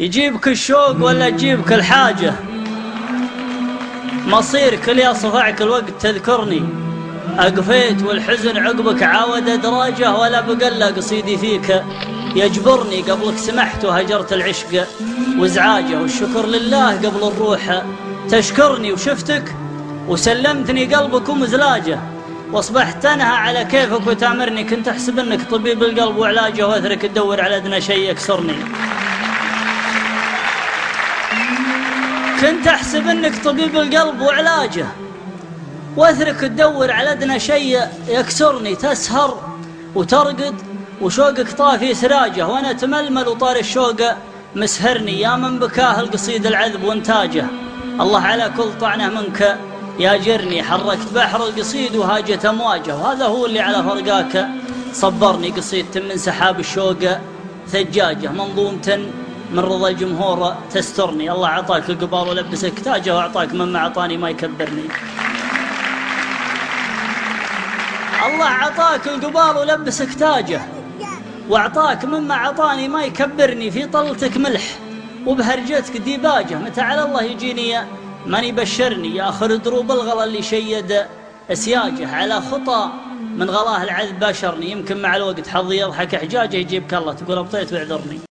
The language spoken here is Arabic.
يجيبك الشوق ولا تجيبك الحاجة؟ مصيرك يا صفعك الوقت تذكرني. أقفيت والحزن عقبك عاود أدراجه ولا بقى قصيدي فيك. يجبرني قبلك سمحت وهجرت العشق. وازعاجه والشكر لله قبل الروح. تشكرني وشفتك وسلمتني قلبك ومزلاجه. وأصبحت تنهى على كيفك وتأمرني. كنت أحسب أنك طبيب القلب وعلاجه وأثرك تدور على أدنى شيء يكسرني. كنت أحسب إنك طبيب القلب وعلاجه. واثرك تدور على أدنى شيء يكسرني تسهر وترقد وشوقك طافي سراجه. وأنا تململ وطار الشوق مسهرني يا من بكاه القصيد العذب وانتاجه. الله على كل طعنة منك يا جرني. حركت بحر القصيد وهاجت أمواجه. وهذا هو اللي على فرقاك صبرني. قصيدة من سحاب الشوق ثجاجة منظومة من رضا الجمهور تسترني. الله عطاك القبار ولبسك تاجه واعطاك مما أعطاني ما يكبرني. الله عطاك القبار ولبسك تاجه وأعطاك مما أعطاني ما يكبرني في طلتك ملح وبهرجتك ديباجة. متى على الله يجيني من يبشرني ياخر دروب الغلا اللي شيد أسياجه. على خطى من غلاه العذب باشرني. يمكن مع الوقت حظي يضحك حجاجه يجيبك الله تقول أبطيت واعذرني